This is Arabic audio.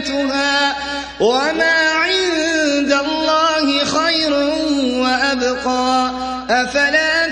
وزينتها وما عند الله خير وأبقى. أفلا